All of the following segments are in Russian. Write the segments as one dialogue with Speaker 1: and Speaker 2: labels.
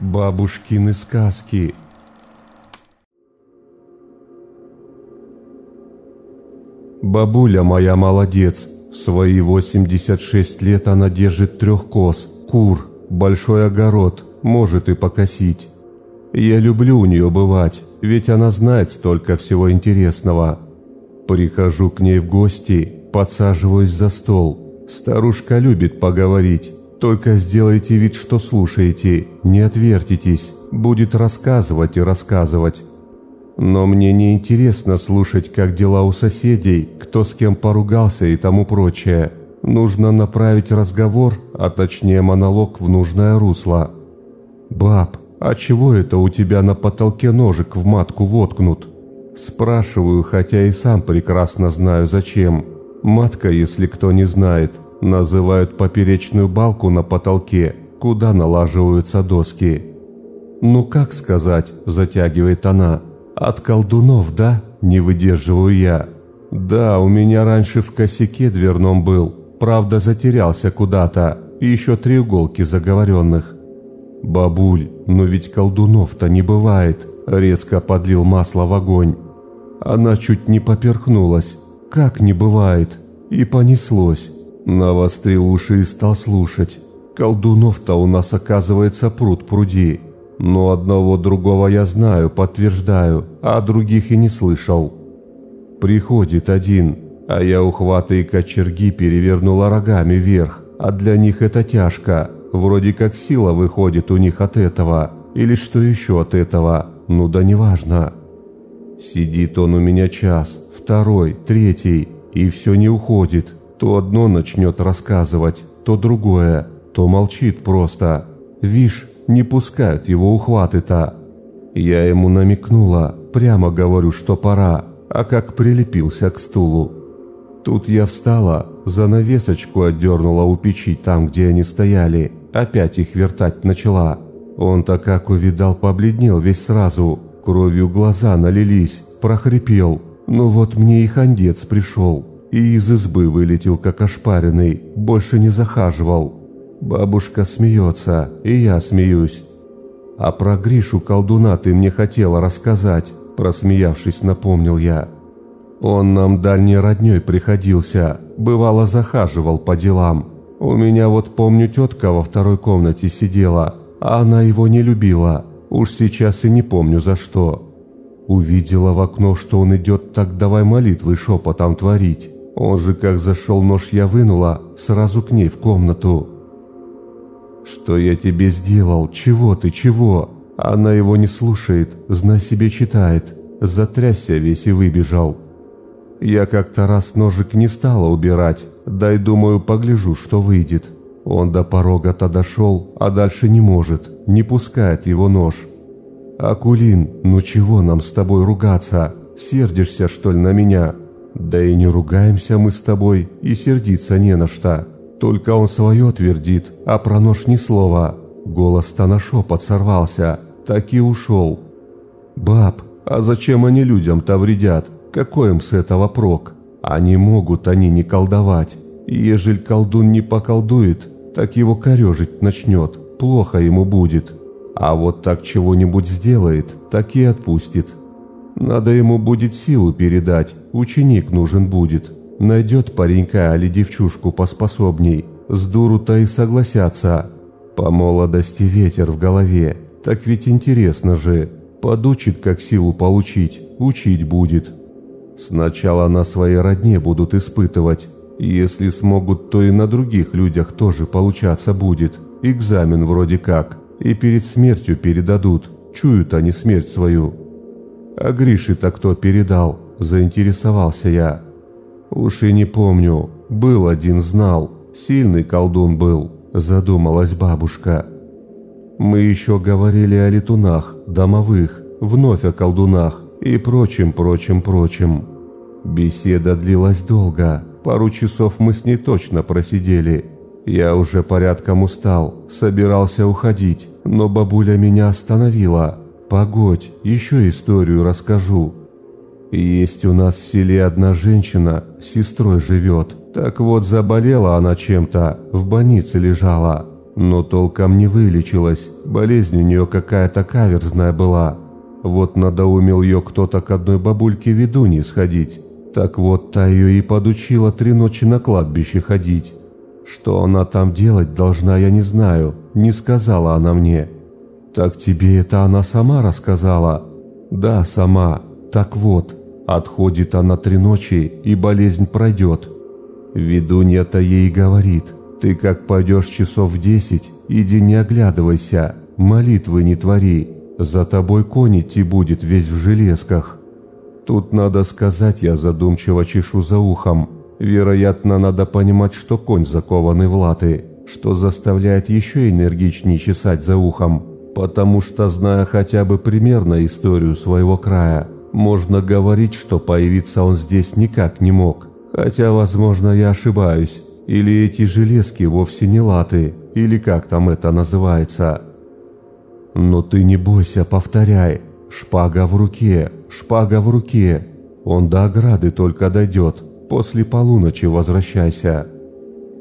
Speaker 1: Бабушкины сказки. Бабуля моя молодец. В свои 86 лет она держит трех коз, кур, большой огород, может и покосить. Я люблю у нее бывать, ведь она знает столько всего интересного. Прихожу к ней в гости, подсаживаюсь за стол. Старушка любит поговорить, только сделайте вид, что слушаете, не отвертитесь, будет рассказывать и рассказывать. Но мне не интересно слушать, как дела у соседей, кто с кем поругался и тому прочее. Нужно направить разговор, а точнее монолог в нужное русло. «Баб, а чего это у тебя на потолке ножик в матку воткнут?» Спрашиваю, хотя и сам прекрасно знаю зачем. Матка, если кто не знает, называют поперечную балку на потолке, куда налаживаются доски. «Ну как сказать?» – затягивает она. «От колдунов, да?» – не выдерживаю я. «Да, у меня раньше в косяке дверном был, правда затерялся куда-то, и еще треуголки заговоренных». «Бабуль, но ведь колдунов-то не бывает», – резко подлил масло в огонь. Она чуть не поперхнулась. «Как не бывает?» И понеслось. Навострил уши и стал слушать. Колдунов-то у нас оказывается пруд пруди. Но одного другого я знаю, подтверждаю, а других и не слышал. Приходит один, а я ухваты и кочерги перевернула рогами вверх, а для них это тяжко. Вроде как сила выходит у них от этого, или что еще от этого, ну да неважно. Сидит он у меня час, второй, третий, и все не уходит. То одно начнет рассказывать, то другое, то молчит просто. Вишь, не пускают его ухваты-то. Я ему намекнула, прямо говорю, что пора, а как прилепился к стулу. Тут я встала, занавесочку отдернула у печи там, где они стояли, опять их вертать начала. Он-то как увидал, побледнел весь сразу, кровью глаза налились, прохрипел. Ну вот мне и хандец пришел и из избы вылетел как ошпаренный, больше не захаживал. Бабушка смеется, и я смеюсь. А про Гришу колдуна ты мне хотела рассказать, просмеявшись, напомнил я. Он нам дальней родней приходился, бывало захаживал по делам. У меня вот помню тетка во второй комнате сидела, а она его не любила. Уж сейчас и не помню за что. Увидела в окно, что он идет, так давай молитвы шепотом творить. Он же как зашел нож я вынула, сразу к ней в комнату. «Что я тебе сделал? Чего ты, чего?» Она его не слушает, зна себе читает. Затрясся весь и выбежал. Я как-то раз ножик не стала убирать, дай, думаю, погляжу, что выйдет. Он до порога-то дошел, а дальше не может, не пускает его нож. «Акулин, ну чего нам с тобой ругаться? Сердишься, что ли, на меня?» Да и не ругаемся мы с тобой, и сердиться не на что. Только он свое твердит, а про нож ни слова. Голос-то на шепот сорвался, так и ушел. Баб, а зачем они людям-то вредят? Какой им с этого прок? Они могут они не колдовать. И ежели колдун не поколдует, так его корежить начнет, плохо ему будет. А вот так чего-нибудь сделает, так и отпустит. Надо ему будет силу передать, ученик нужен будет. Найдет паренька или девчушку поспособней, с дуру-то и согласятся. По молодости ветер в голове, так ведь интересно же. Подучит, как силу получить, учить будет. Сначала на своей родне будут испытывать. Если смогут, то и на других людях тоже получаться будет. Экзамен вроде как. И перед смертью передадут. Чуют они смерть свою. «А Грише-то кто передал?» – заинтересовался я. «Уж и не помню. Был один, знал. Сильный колдун был», – задумалась бабушка. Мы еще говорили о летунах, домовых, вновь о колдунах и прочим, прочим, прочим. Беседа длилась долго, пару часов мы с ней точно просидели. Я уже порядком устал, собирался уходить, но бабуля меня остановила. Погодь, еще историю расскажу. Есть у нас в селе одна женщина, с сестрой живет. Так вот, заболела она чем-то, в больнице лежала. но толком не вылечилась, болезнь у нее какая-то каверзная была. Вот надоумил ее кто-то к одной бабульке ведуньи сходить. Так вот, та ее и подучила три ночи на кладбище ходить. Что она там делать должна, я не знаю, не сказала она мне. Так тебе это она сама рассказала? Да, сама. Так вот, отходит она три ночи, и болезнь пройдет. Ведунья-то ей говорит, ты как пойдешь часов в десять, иди не оглядывайся, молитвы не твори, за тобой конь идти будет весь в железках. Тут надо сказать, я задумчиво чешу за ухом. Вероятно, надо понимать, что конь закованный в латы, что заставляет еще энергичнее чесать за ухом, потому что, зная хотя бы примерно историю своего края, можно говорить, что появиться он здесь никак не мог. Хотя, возможно, я ошибаюсь. Или эти железки вовсе не латы, или как там это называется. Но ты не бойся, повторяй. Шпага в руке, шпага в руке. Он до ограды только дойдет. После полуночи возвращайся.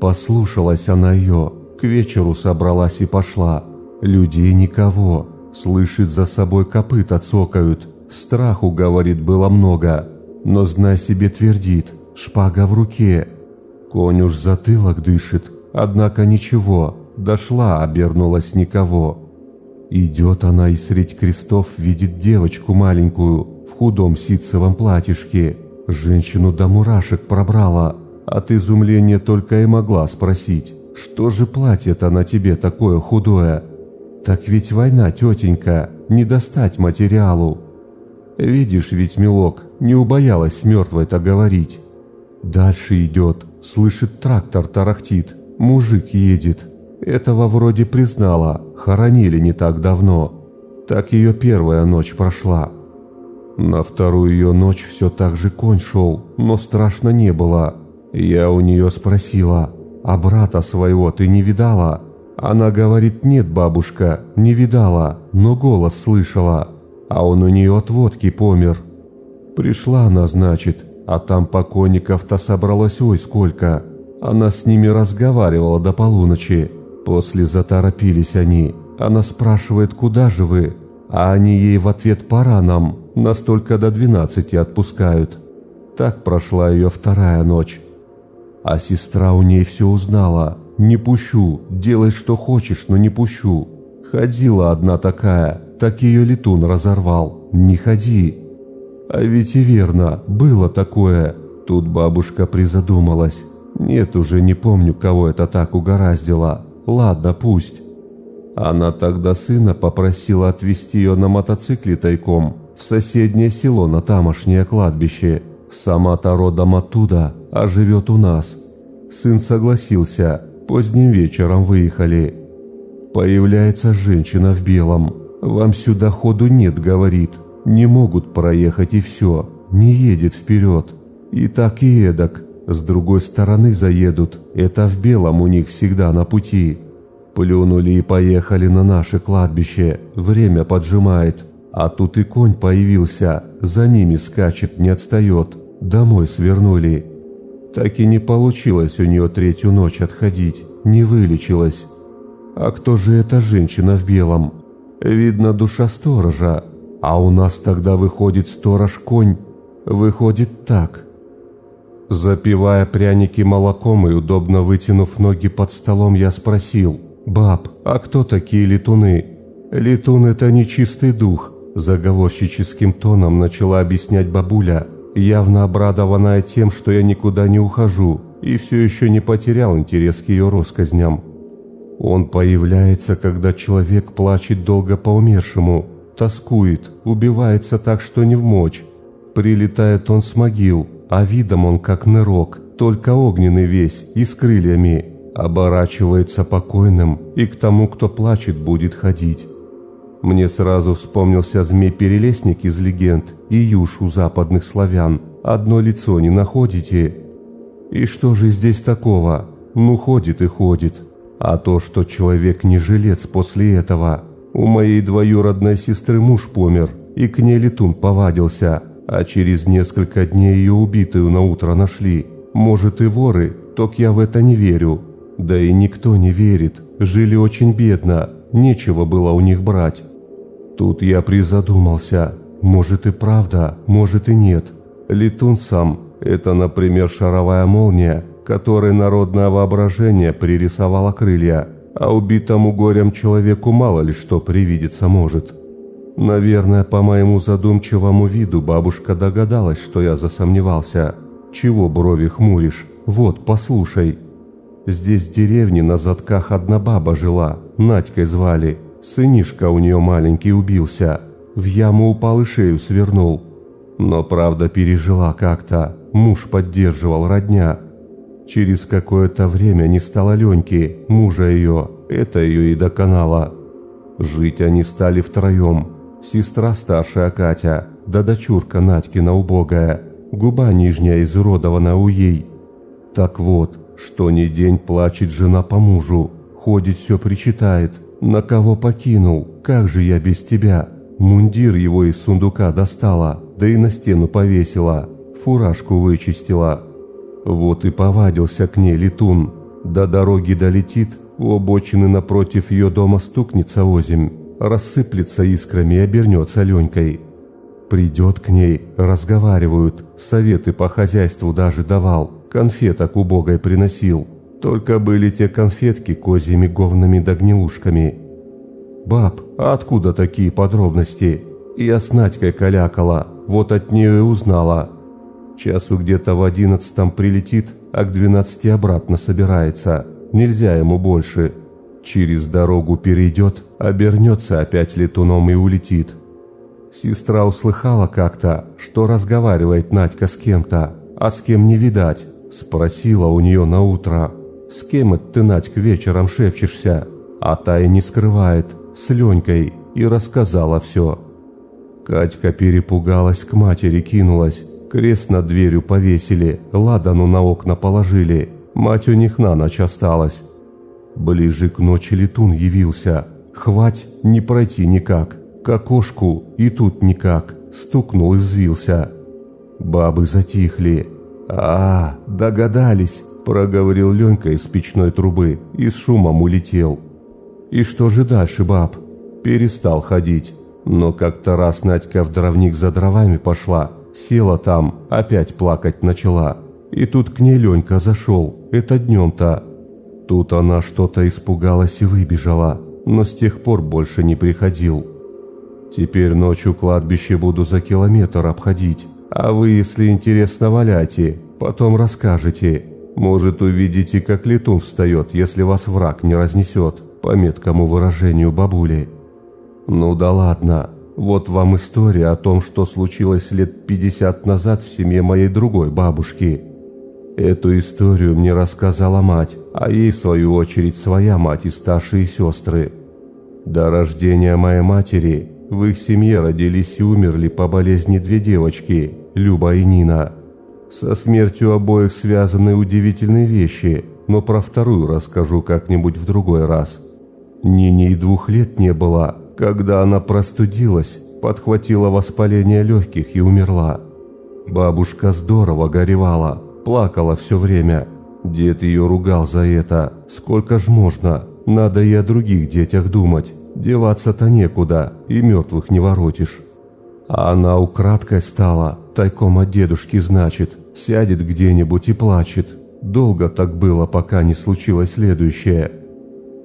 Speaker 1: Послушалась она ее, к вечеру собралась и пошла. Людей никого, слышит за собой копыта цокают. Страху, говорит, было много, но знай себе твердит, шпага в руке. Конь уж затылок дышит, однако ничего, дошла, обернулась никого. Идет она и средь крестов видит девочку маленькую в худом ситцевом платьишке. Женщину до мурашек пробрала. От изумления только и могла спросить, что же платье-то на тебе такое худое? Так ведь война, тетенька, не достать материалу. Видишь ведь, милок, не убоялась с мертвой-то говорить. Дальше идет, слышит трактор тарахтит, мужик едет. Этого вроде признала, хоронили не так давно. Так ее первая ночь прошла. На вторую ее ночь все так же конь шел, но страшно не было. Я у нее спросила, а брата своего ты не видала? Она говорит, нет, бабушка, не видала, но голос слышала, а он у нее от водки помер. Пришла она, значит, а там покойников-то собралось ой сколько. Она с ними разговаривала до полуночи. После заторопились они. Она спрашивает, куда же вы? А они ей в ответ «пора нам», настолько до двенадцати отпускают. Так прошла ее вторая ночь. А сестра у ней все узнала. «Не пущу, делай что хочешь, но не пущу». Ходила одна такая, так ее летун разорвал. «Не ходи». А ведь и верно, было такое. Тут бабушка призадумалась. Нет, уже не помню, кого это так угораздило. Ладно, пусть. Она тогда сына попросила отвезти ее на мотоцикле тайком в соседнее село на тамошнее кладбище. Сама-то родом оттуда, а живет у нас. Сын согласился, поздним вечером выехали. Появляется женщина в белом. «Вам сюда ходу нет», — говорит. «Не могут проехать и все, не едет вперед. И так и эдак, с другой стороны заедут, это в белом у них всегда на пути. Плюнули и поехали на наше кладбище, время поджимает. А тут и конь появился, за ними скачет, не отстает. Домой свернули. Так и не получилось у нее третью ночь отходить, не вылечилась. А кто же эта женщина в белом? Видно, душа сторожа. А у нас тогда выходит сторож-конь. Выходит так – Запивая пряники молоком и удобно вытянув ноги под столом, я спросил, «Баб, а кто такие летуны?» «Летун – это нечистый дух», – заговорщическим тоном начала объяснять бабуля, явно обрадованная тем, что я никуда не ухожу и все еще не потерял интерес к ее россказням. Он появляется, когда человек плачет долго по умершему, тоскует, убивается так, что не в мочь. Прилетает он с могил, а видом он как нырок, только огненный весь и с крыльями, оборачивается покойным и к тому, кто плачет, будет ходить. Мне сразу вспомнился змей-перелесник из легенд и юж у западных славян. Одно лицо не находите? И что же здесь такого? Ну, ходит и ходит. А то, что человек не жилец после этого. У моей двоюродной сестры муж помер, и к ней летун повадился а через несколько дней ее убитую на утро нашли. Может и воры, только я в это не верю. Да и никто не верит, жили очень бедно, нечего было у них брать. Тут я призадумался, может и правда, может и нет. Летун сам – это, например, шаровая молния, которой народное воображение пририсовало крылья, а убитому горем человеку мало ли что привидеться может. Наверное, по моему задумчивому виду бабушка догадалась, что я засомневался. Чего брови хмуришь? Вот, послушай. Здесь в деревне на задках одна баба жила, Надькой звали. Сынишка у нее маленький убился. В яму упал и шею свернул. Но правда пережила как-то. Муж поддерживал родня. Через какое-то время не стало Леньки, мужа ее. Это ее и доконало. Жить они стали втроем. Сестра старшая Катя, да дочурка Надькина убогая. Губа нижняя изуродована у ей. Так вот, что ни день плачет жена по мужу, ходит все причитает. На кого покинул, как же я без тебя? Мундир его из сундука достала, да и на стену повесила, фуражку вычистила. Вот и повадился к ней летун. До дороги долетит, у обочины напротив ее дома стукнется озимь, рассыплется искрами и обернется Ленькой. Придет к ней, разговаривают, советы по хозяйству даже давал, конфеток убогой приносил. Только были те конфетки козьими говнами да гнилушками. «Баб, а откуда такие подробности?» Я с Надькой калякала, вот от нее и узнала. Часу где-то в одиннадцатом прилетит, а к двенадцати обратно собирается. Нельзя ему больше. Через дорогу перейдет, обернется опять летуном и улетит. Сестра услыхала как-то, что разговаривает Надька с кем-то, а с кем не видать. Спросила у нее на утро, с кем это ты, Надька, вечером шепчешься? А та и не скрывает, с Ленькой, и рассказала все. Катька перепугалась, к матери кинулась, крест над дверью повесили, ладану на окна положили, мать у них на ночь осталась. Ближе к ночи летун явился, хвать не пройти никак, к окошку и тут никак, стукнул и взвился. Бабы затихли. «А, догадались!» – проговорил Ленька из печной трубы и с шумом улетел. «И что же дальше, баб?» Перестал ходить. Но как-то раз Надька в дровник за дровами пошла, села там, опять плакать начала. И тут к ней Ленька зашел, это днем-то. Тут она что-то испугалась и выбежала, но с тех пор больше не приходил. Теперь ночью кладбище буду за километр обходить. А вы, если интересно, валяйте, потом расскажете. Может, увидите, как летун встает, если вас враг не разнесет, по меткому выражению бабули. Ну да ладно, вот вам история о том, что случилось лет 50 назад в семье моей другой бабушки. Эту историю мне рассказала мать, а ей в свою очередь своя мать и старшие сестры. До рождения моей матери в их семье родились и умерли по болезни две девочки, Люба и Нина. Со смертью обоих связаны удивительные вещи, но про вторую расскажу как-нибудь в другой раз. Нине и двух лет не было, когда она простудилась, подхватила воспаление легких и умерла. Бабушка здорово горевала, плакала все время. Дед ее ругал за это. Сколько ж можно? Надо и о других детях думать. Деваться-то некуда, и мертвых не воротишь. А она украдкой стала, тайком от дедушки, значит, сядет где-нибудь и плачет. Долго так было, пока не случилось следующее.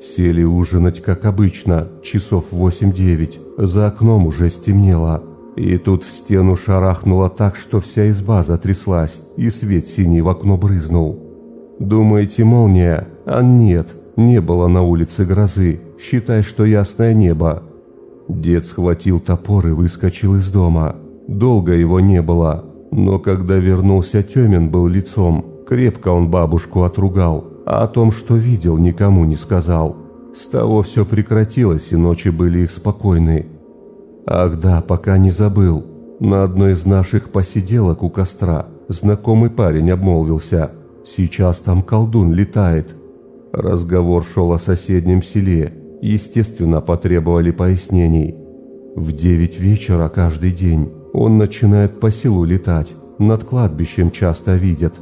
Speaker 1: Сели ужинать, как обычно, часов восемь-девять. За окном уже стемнело. И тут в стену шарахнуло так, что вся изба затряслась, и свет синий в окно брызнул. Думаете, молния? А нет, не было на улице грозы, считай, что ясное небо. Дед схватил топор и выскочил из дома. Долго его не было, но когда вернулся Тёмин был лицом. Крепко он бабушку отругал, а о том, что видел, никому не сказал. С того все прекратилось, и ночи были их спокойны. Ах да, пока не забыл. На одной из наших посиделок у костра знакомый парень обмолвился. Сейчас там колдун летает, Разговор шел о соседнем селе. Естественно, потребовали пояснений. В девять вечера каждый день он начинает по селу летать. Над кладбищем часто видят.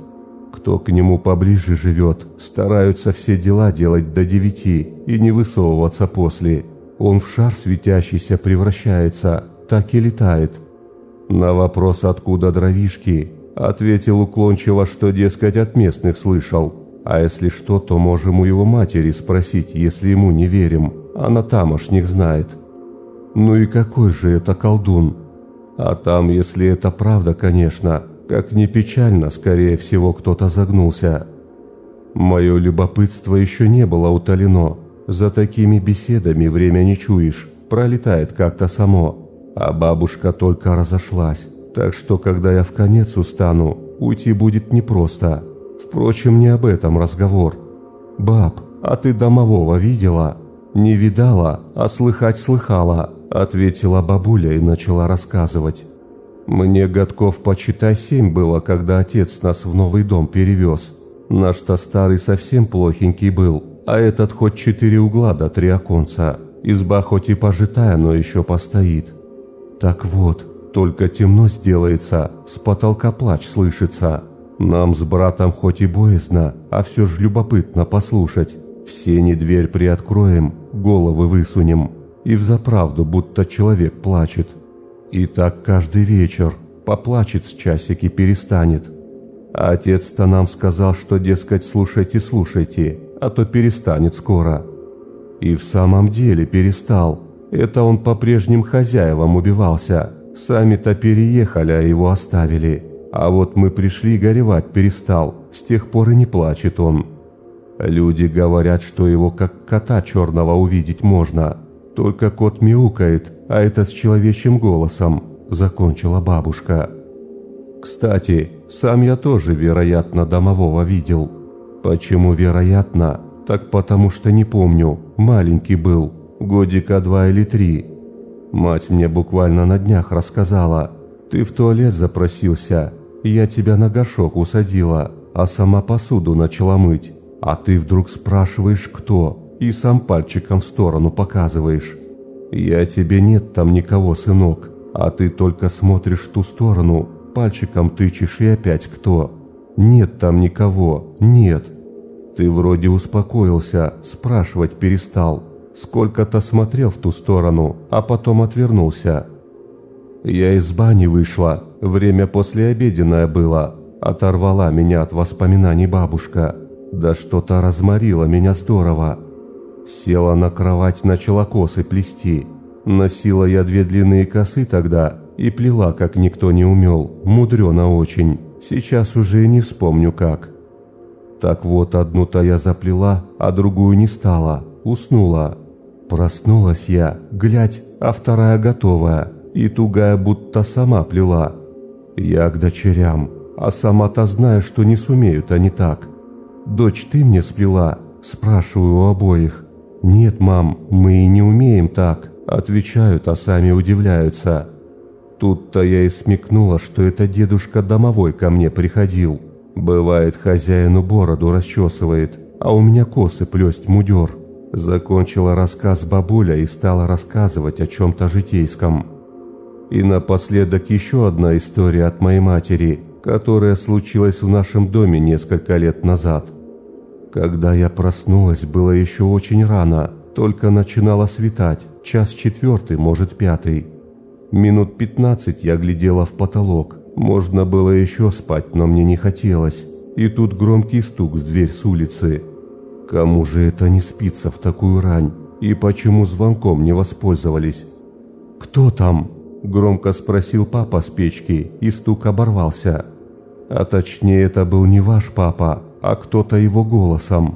Speaker 1: Кто к нему поближе живет, стараются все дела делать до девяти и не высовываться после. Он в шар светящийся превращается, так и летает. На вопрос, откуда дровишки, ответил уклончиво, что, дескать, от местных слышал. А если что, то можем у его матери спросить, если ему не верим. Она тамошних знает. Ну и какой же это колдун? А там, если это правда, конечно, как ни печально, скорее всего, кто-то загнулся. Мое любопытство еще не было утолено. За такими беседами время не чуешь, пролетает как-то само. А бабушка только разошлась, так что когда я в конец устану, уйти будет непросто. Впрочем, не об этом разговор. «Баб, а ты домового видела?» «Не видала, а слыхать слыхала», – ответила бабуля и начала рассказывать. «Мне годков почитай семь было, когда отец нас в новый дом перевез. Наш-то старый совсем плохенький был, а этот хоть четыре угла до три оконца. Изба хоть и пожитая, но еще постоит. Так вот, только темно сделается, с потолка плач слышится. Нам с братом хоть и боязно, а все же любопытно послушать. В сене дверь приоткроем, головы высунем, и взаправду будто человек плачет. И так каждый вечер, поплачет с часики перестанет. А отец-то нам сказал, что, дескать, слушайте, слушайте, а то перестанет скоро. И в самом деле перестал. Это он по прежним хозяевам убивался. Сами-то переехали, а его оставили. А вот мы пришли, горевать перестал. С тех пор и не плачет он. Люди говорят, что его как кота черного увидеть можно. Только кот мяукает, а это с человечьим голосом, закончила бабушка. Кстати, сам я тоже, вероятно, домового видел. Почему вероятно? Так потому что не помню, маленький был, годика два или три. Мать мне буквально на днях рассказала. Ты в туалет запросился, я тебя на горшок усадила, а сама посуду начала мыть. А ты вдруг спрашиваешь, кто, и сам пальчиком в сторону показываешь. Я тебе нет там никого, сынок, а ты только смотришь в ту сторону, пальчиком тычешь и опять кто. Нет там никого, нет. Ты вроде успокоился, спрашивать перестал. Сколько-то смотрел в ту сторону, а потом отвернулся. Я из бани вышла, время послеобеденное было. Оторвала меня от воспоминаний бабушка. Да что-то разморило меня здорово. Села на кровать, начала косы плести. Носила я две длинные косы тогда и плела, как никто не умел. Мудрено очень. Сейчас уже не вспомню как. Так вот, одну-то я заплела, а другую не стала. Уснула. Проснулась я, глядь, а вторая готовая. И тугая будто сама плела. Я к дочерям, а сама-то знаю, что не сумеют они так. «Дочь, ты мне сплела?» – спрашиваю у обоих. «Нет, мам, мы и не умеем так», – отвечают, а сами удивляются. Тут-то я и смекнула, что это дедушка домовой ко мне приходил. Бывает, хозяину бороду расчесывает, а у меня косы плесть мудер. Закончила рассказ бабуля и стала рассказывать о чем-то житейском. И напоследок еще одна история от моей матери, которая случилась в нашем доме несколько лет назад. Когда я проснулась, было еще очень рано, только начинало светать, час четвертый, может пятый. Минут пятнадцать я глядела в потолок, можно было еще спать, но мне не хотелось. И тут громкий стук в дверь с улицы. Кому же это не спится в такую рань? И почему звонком не воспользовались? «Кто там?» – громко спросил папа с печки, и стук оборвался. А точнее, это был не ваш папа, а кто-то его голосом.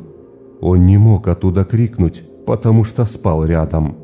Speaker 1: Он не мог оттуда крикнуть, потому что спал рядом.